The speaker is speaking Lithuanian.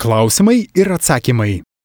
Klausimai ir atsakymai.